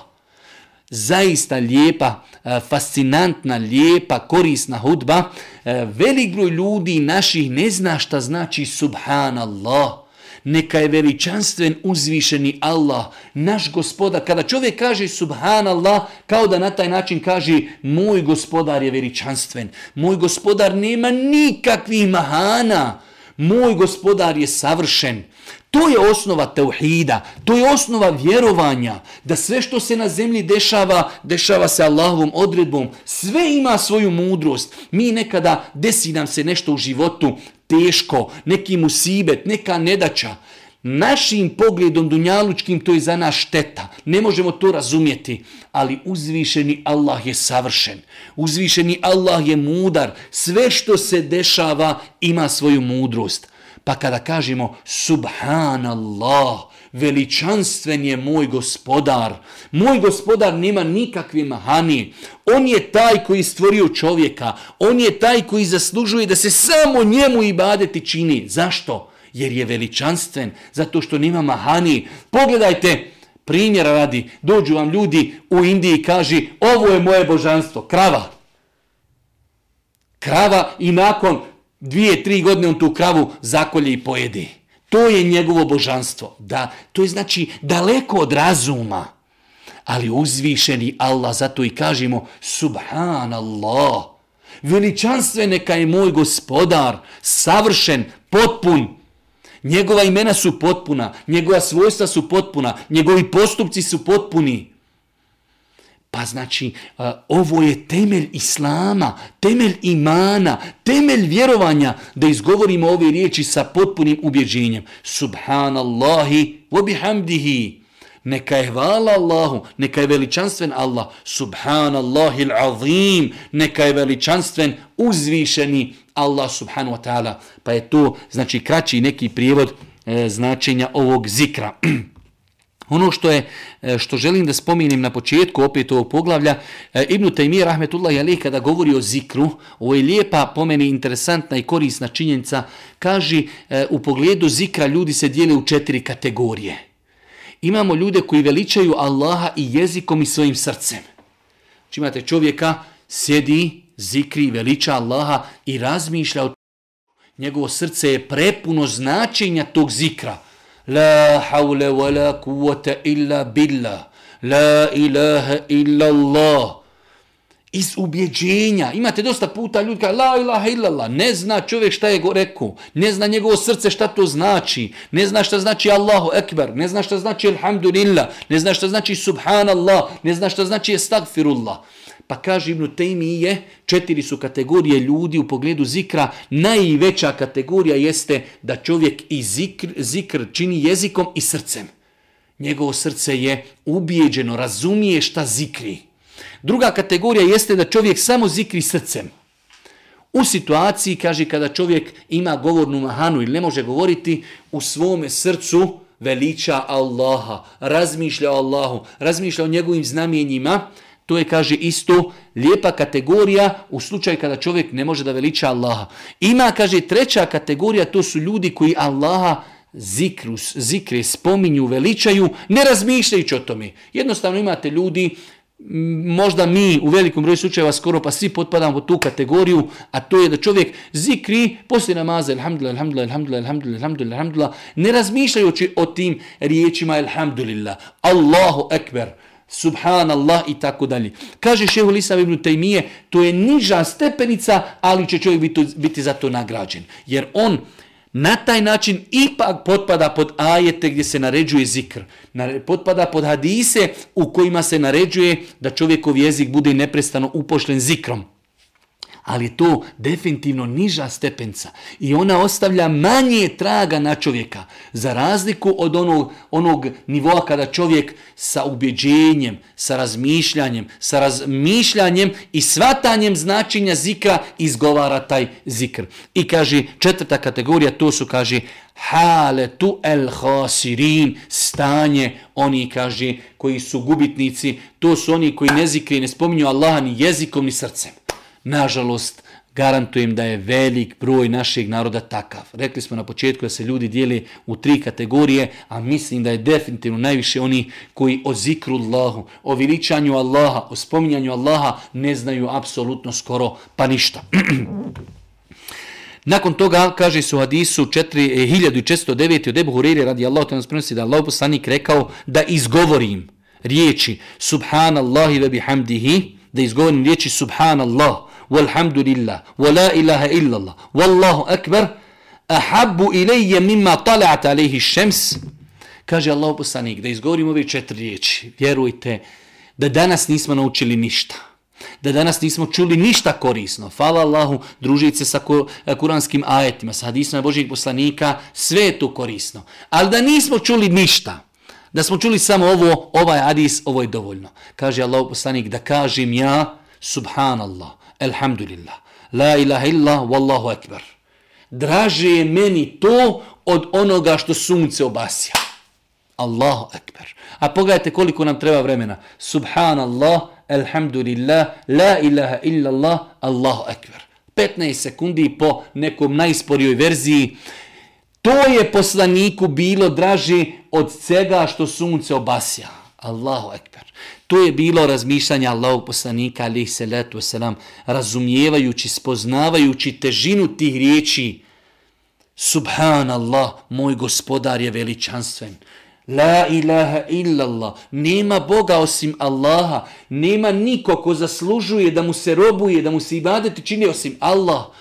Zaista lijepa, e, fascinantna, lijepa, korisna hudba. E, velik broj ljudi naših ne zna šta znači subhanallah neka je veličanstven uzvišeni Allah, naš gospoda. Kada čovjek kaže subhanallah, kao da na taj način kaže moj gospodar je veličanstven, moj gospodar nema nikakvih mahana, moj gospodar je savršen. To je osnova teuhida, to je osnova vjerovanja, da sve što se na zemlji dešava, dešava se Allahovom odredbom, sve ima svoju mudrost. Mi nekada desi nam se nešto u životu, teško, neki musibet, neka nedaća. Našim pogledom dunjalučkim to je za nas šteta. Ne možemo to razumjeti. Ali uzvišeni Allah je savršen. Uzvišeni Allah je mudar. Sve što se dešava ima svoju mudrost. Pa kada kažemo Subhanallah, veličanstven je moj gospodar. Moj gospodar nema nikakve mahani. On je taj koji stvorio čovjeka. On je taj koji zaslužuje da se samo njemu ibadeti čini. Zašto? Jer je veličanstven. Zato što nema mahani. Pogledajte, primjera radi, dođu vam ljudi u Indiji i kaži ovo je moje božanstvo, krava. Krava i nakon dvije, tri godine on tu kravu zakolje i pojedi. To je njegovo božanstvo. Da, to je znači daleko od razuma. Ali uzvišeni Allah, zato i kažemo Subhanallah. Veličanstven neka je moj gospodar, savršen, potpun. Njegova imena su potpuna, njegova svojstva su potpuna, njegovi postupci su potpuni. Pa znači, e, ovo je temelj islama, temelj imana, temelj vjerovanja da izgovorimo ove riječi sa potpunim ubjeđenjem. Subhanallahi wa bihamdihi. Neka je hvala Allahu, neka je veličanstven Allah. Subhanallahi l'azim. Neka je veličanstven uzvišeni Allah subhanahu wa ta'ala. Pa je to, znači, kraći neki prijevod e, značenja ovog zikra. *clears throat* Ono što je e, što želim da spomenem na početku opet ovog poglavlja, e, Ibn Taymije rahmetullah alejhi kada govori o zikru, ovo je lijepa, pomeni interesantna i korisna činjenica, kaže e, u pogledu zikra ljudi se dijele u četiri kategorije. Imamo ljude koji veličaju Allaha i jezikom i svojim srcem. Znači imate čovjeka, sjedi, zikri, veliča Allaha i razmišlja o njegovo srce je prepuno značenja tog zikra. La hawla wa la quwwata illa billah. La ilaha illa Allah. Iz ubjeđenja. Imate dosta puta ljudi kada la ilaha illa Allah. Ne zna čovjek šta je go rekao. Ne zna njegovo srce šta to znači. Ne zna šta znači Allahu ekber. Ne zna šta znači alhamdulillah. Ne zna šta znači subhanallah. Ne zna šta znači estagfirullah. Pa kaže Ibn Tejmije, četiri su kategorije ljudi u pogledu zikra. Najveća kategorija jeste da čovjek i zikr, zikr čini jezikom i srcem. Njegovo srce je ubijeđeno, razumije šta zikri. Druga kategorija jeste da čovjek samo zikri srcem. U situaciji, kaže, kada čovjek ima govornu mahanu ili ne može govoriti, u svome srcu veliča Allaha, razmišlja o Allahu, razmišlja o njegovim znamenjima, To je, kaže, isto lijepa kategorija u slučaju kada čovjek ne može da veliča Allaha. Ima, kaže, treća kategorija, to su ljudi koji Allaha zikru, zikre, spominju, veličaju, ne razmišljajući o tome. Jednostavno imate ljudi, možda mi u velikom broju slučajeva skoro pa svi potpadamo u tu kategoriju, a to je da čovjek zikri poslije namaza, alhamdulillah, alhamdulillah, alhamdulillah, alhamdulillah, alhamdulillah, alhamdulillah, ne razmišljajući o tim riječima, alhamdulillah, Allahu ekber, subhanallah i tako dalje. Kaže šehu Lisa ibn Taymiye, to je niža stepenica, ali će čovjek biti, biti za to nagrađen. Jer on na taj način ipak potpada pod ajete gdje se naređuje zikr. Potpada pod hadise u kojima se naređuje da čovjekov jezik bude neprestano upošljen zikrom ali je to definitivno niža stepenca i ona ostavlja manje traga na čovjeka za razliku od onog, onog nivoa kada čovjek sa ubjeđenjem, sa razmišljanjem, sa razmišljanjem i svatanjem značenja zikra izgovara taj zikr. I kaže četvrta kategorija, to su kaže hale tu el hasirin, stanje oni kaže koji su gubitnici, to su oni koji ne zikri, ne spominju Allaha ni jezikom ni srcem. Nažalost, garantujem da je velik broj našeg naroda takav. Rekli smo na početku da se ljudi dijeli u tri kategorije, a mislim da je definitivno najviše oni koji o zikru Allahu, o veličanju Allaha, o spominjanju Allaha ne znaju apsolutno skoro pa ništa. *clears throat* Nakon toga, kaže su hadisu 1409. Eh, od Ebu Hureyre radi Allah, to nas prenosi da Allah poslanik rekao da izgovorim riječi Subhanallahi ve bihamdihi, da izgovorim riječi Subhanallah, walhamdulillah, wa la ilaha illallah, wallahu akbar, ahabbu ilayya mimma tala'at alayhi šems, Kaže Allah poslanik da izgovorimo ove četiri riječi. Vjerujte da danas nismo naučili ništa. Da danas nismo čuli ništa korisno. Hvala Allahu, družice sa eh, kuranskim ajetima, sa hadisima Božijeg poslanika, sve je to korisno. Ali da nismo čuli ništa, da smo čuli samo ovo, ovaj hadis, ovo je dovoljno. Kaže Allah poslanik da kažem ja, subhanallah, Elhamdulillah. La ilaha illa, wallahu akbar. Draže je meni to od onoga što sunce obasja. Allahu akbar. A pogledajte koliko nam treba vremena. Subhanallah, elhamdulillah, la ilaha illa Allah, Allahu akbar. 15 sekundi po nekom najsporijoj verziji. To je poslaniku bilo draže od svega što sunce obasja. Allahu akbar. To je bilo razmišljanje Allahog poslanika, ali se letu selam, razumijevajući, spoznavajući težinu tih riječi. Subhanallah, moj gospodar je veličanstven. La ilaha illallah, nema Boga osim Allaha, nema niko ko zaslužuje da mu se robuje, da mu se ibadeti čini osim Allaha.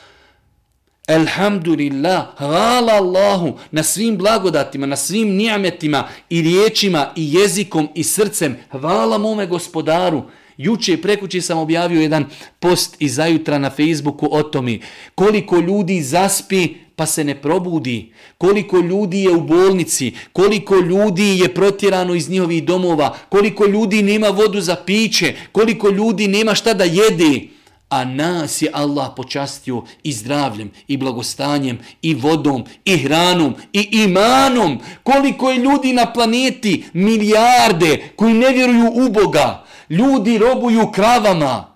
Elhamdulillah, hvala Allahu na svim blagodatima, na svim nijametima i riječima i jezikom i srcem. Hvala mome gospodaru. Juče i prekući sam objavio jedan post iz zajutra na Facebooku o tomi. Koliko ljudi zaspi pa se ne probudi. Koliko ljudi je u bolnici. Koliko ljudi je protjerano iz njihovih domova. Koliko ljudi nema vodu za piće. Koliko ljudi nema šta da jede a nas je Allah počastio i zdravljem, i blagostanjem, i vodom, i hranom, i imanom. Koliko je ljudi na planeti, milijarde, koji ne vjeruju u Boga. Ljudi robuju kravama.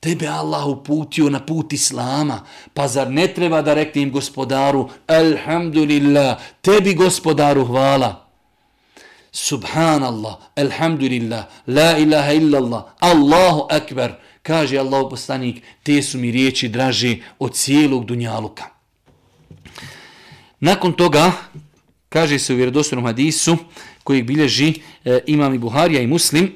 Tebe Allah uputio na put Islama, pa zar ne treba da rekne im gospodaru, Alhamdulillah, tebi gospodaru hvala. Subhanallah, Alhamdulillah, La ilaha illallah, Allahu akbar, kaže Allah poslanik, te su mi riječi draže od cijelog dunjaluka. Nakon toga, kaže se u vjerodostojnom hadisu, kojeg bilježi e, imam i Buharija i Muslim,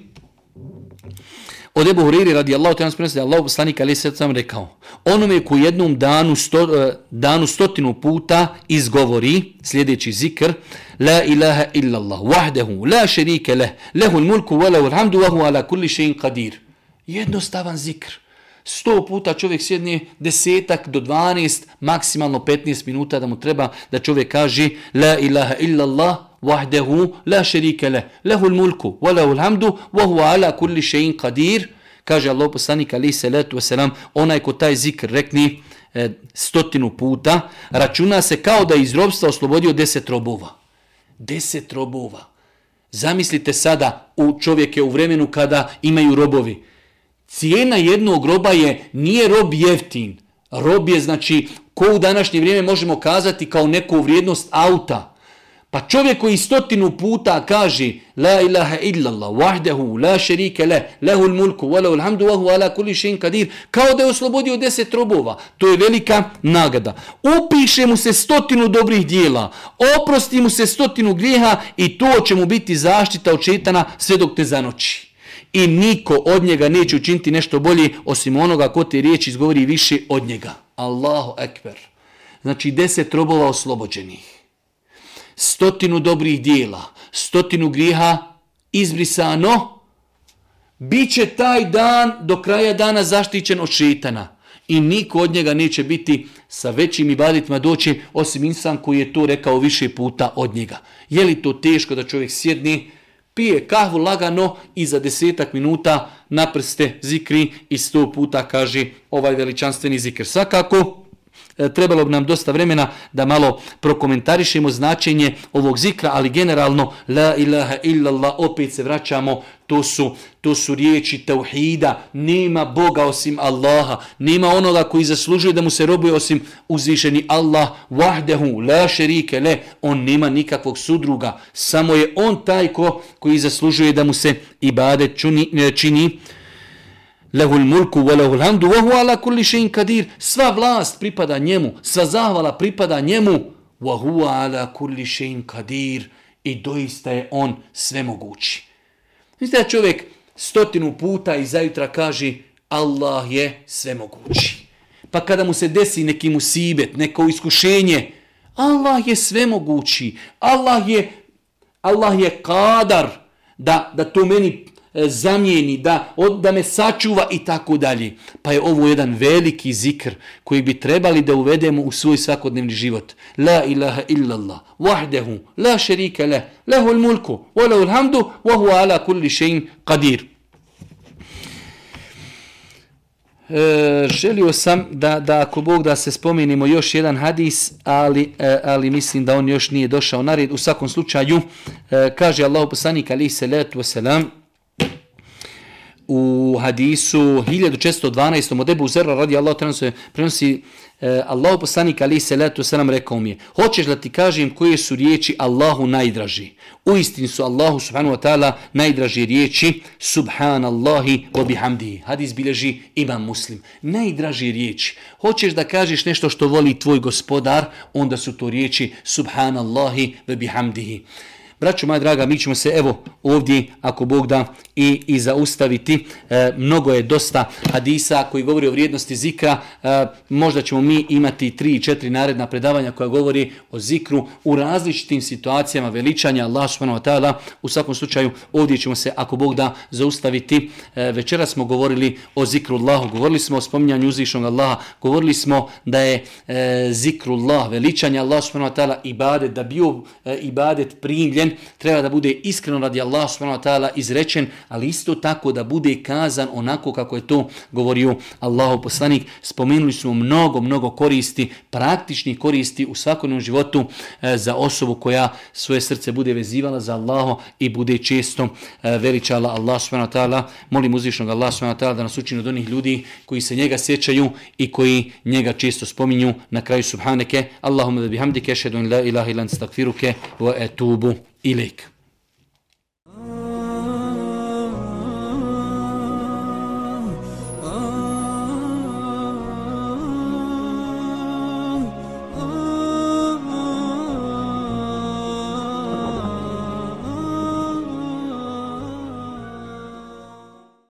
od Ebu Huriri radi Allah, te nas prenosi da Allah poslanik ali se sam rekao, onome ko jednom danu, sto, e, danu stotinu puta izgovori sljedeći zikr, La ilaha illallah, wahdehu, la šerike leh, lehul mulku, wa lehu alhamdu, wa hu ala kulli še'in qadir. Jednostavan zikr. Sto puta čovjek sjedne desetak do 12, maksimalno 15 minuta da mu treba da čovjek kaže La ilaha illallah wahdehu la šerike le, lehul mulku, wa lehu alhamdu, wa huwa ala kulli še'in qadir. Kaže Allah poslanik ali salatu wasalam, onaj ko taj zikr rekni e, stotinu puta, računa se kao da iz robstva oslobodio deset robova. Deset robova. Zamislite sada u čovjeke u vremenu kada imaju robovi. Cijena jednog roba je, nije rob jeftin. Rob je, znači, ko u današnje vrijeme možemo kazati kao neku vrijednost auta. Pa čovjek koji stotinu puta kaže La ilaha illallah, wahdehu, la šerike le, lehul mulku, wa lehu alhamdu, wa ala kulli še'in kadir, kao da je oslobodio deset robova. To je velika nagada. Upiše mu se stotinu dobrih dijela, oprosti mu se stotinu grijeha i to će mu biti zaštita od šetana sve dok te zanoći i niko od njega neće učiniti nešto bolje osim onoga ko te riječi izgovori više od njega. Allahu ekber. Znači deset robova oslobođenih. Stotinu dobrih dijela. Stotinu griha izbrisano. Biće taj dan do kraja dana zaštićen od šitana I niko od njega neće biti sa većim ibaditima doći osim insan koji je to rekao više puta od njega. Je li to teško da čovjek sjedni, pije kahvu lagano i za desetak minuta naprste zikri i sto puta kaže ovaj veličanstveni zikr. Svakako, E, trebalo bi nam dosta vremena da malo prokomentarišemo značenje ovog zikra, ali generalno la ilaha illallah, opet se vraćamo, to su, to su riječi tauhida, nema Boga osim Allaha, nema onoga koji zaslužuje da mu se robuje osim uzvišeni Allah, wahdehu, la šerike, le, on nema nikakvog sudruga, samo je on taj ko koji zaslužuje da mu se ibadet e, čini, čini. Lehul mulku wa lehul hamdu wa huwa ala kulli shay'in kadir. Sva vlast pripada njemu, sva zahvala pripada njemu. Wa huwa ala kulli shay'in kadir. I doista je on svemogući. Mislite da čovjek stotinu puta i zajutra kaže Allah je svemogući. Pa kada mu se desi neki musibet, neko iskušenje, Allah je svemogući. Allah je Allah je kadar da, da to meni E, zamijeni, da, da me sačuva i tako dalje. Pa je ovo jedan veliki zikr koji bi trebali da uvedemo u svoj svakodnevni život. La ilaha illallah, wahdehu, la šerika le, lehul mulku, wa lehul hamdu, wa huwa ala kulli še'in qadir. E, želio sam da, da ako Bog da se spomenimo još jedan hadis, ali, e, ali mislim da on još nije došao na red. U svakom slučaju, e, kaže Allah poslanik alihi salatu wasalam, u hadisu 1412. od Ebu Zerra radi Allah se prenosi e, Allahu poslanik ali se letu selam rekao mi je hoćeš da ti kažem koje su riječi Allahu najdraži? U istini su Allahu subhanahu wa ta'ala najdraži riječi subhanallahi wa bihamdihi. Hadis bilježi imam muslim. Najdraži riječi. Hoćeš da kažeš nešto što voli tvoj gospodar onda su to riječi subhanallahi wa bihamdihi. Braćo moja draga, mi ćemo se evo ovdje, ako Bog da, i, i zaustaviti. E, mnogo je dosta hadisa koji govori o vrijednosti zikra. E, možda ćemo mi imati tri i četiri naredna predavanja koja govori o zikru u različitim situacijama veličanja Allah subhanahu wa ta'ala. U svakom slučaju ovdje ćemo se, ako Bog da, zaustaviti. E, večera smo govorili o zikru Allahu, govorili smo o spominjanju uzvišnog Allaha, govorili smo da je e, zikru Allah, veličanja Allah subhanahu wa ta'ala ibadet, da bio e, ibadet primljen treba da bude iskreno radi Allah subhanahu wa ta'ala izrečen, ali isto tako da bude kazan onako kako je to govorio Allahu poslanik. Spomenuli smo mnogo, mnogo koristi, praktičnih koristi u svakodnevnom životu e, za osobu koja svoje srce bude vezivala za Allaho i bude često e, veličala Allah subhanahu wa ta'ala. Molim uzvišnog Allah subhanahu wa ta'ala da nas učini od onih ljudi koji se njega sjećaju i koji njega često spominju na kraju subhaneke. Allahumma da bihamdike, šedun la ilaha ilan stakfiruke wa etubu ilik.